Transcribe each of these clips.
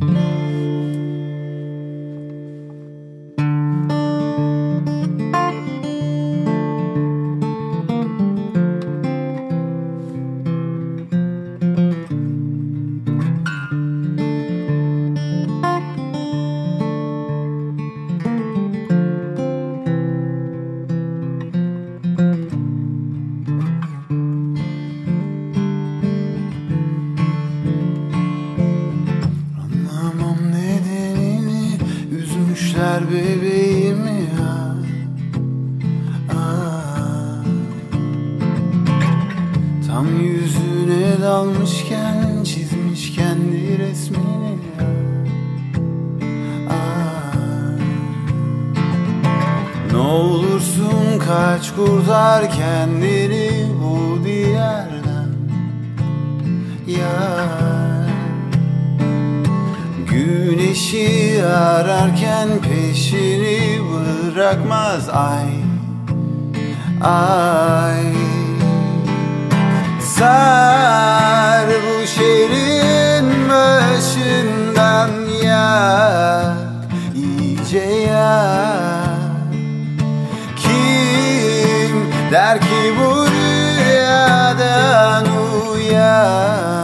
Mm-hmm. Üzmüşler bebeğimi ya Aa. Tam yüzüne dalmışken Çizmiş kendi resmini ya Aa. Ne olursun kaç kurtar kendini bu diyardan Yar Güneşi ararken peşini bırakmaz. Ay Ay. Sar bu şehrin başından yak iyice yak Kim der ki bu rüyadan uyan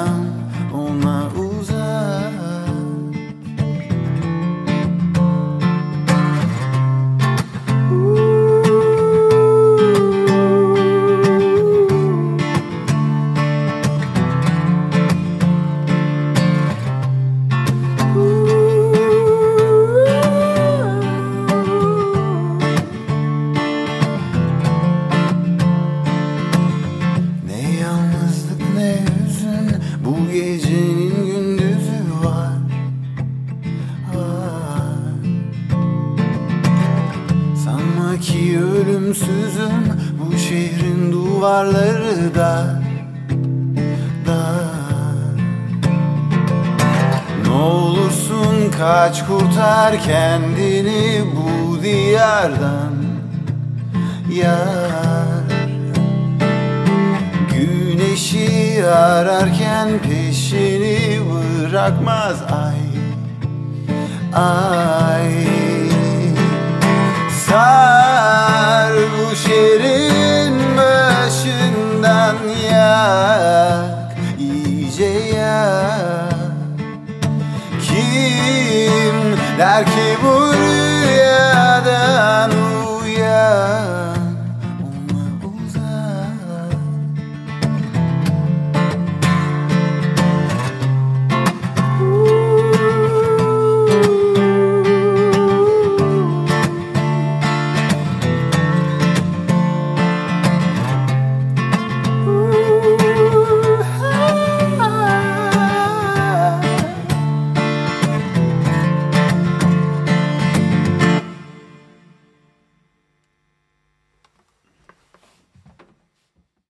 Sanma ki ölümsüzüm Bu şehrin duvarları dar Dar Ne olursun kaç kurtar kendini bu diyardan Yar. Güneşi ararken peşini bırakmaz ay Ay yak iyice yak Kim der ki bu rüyadan uyan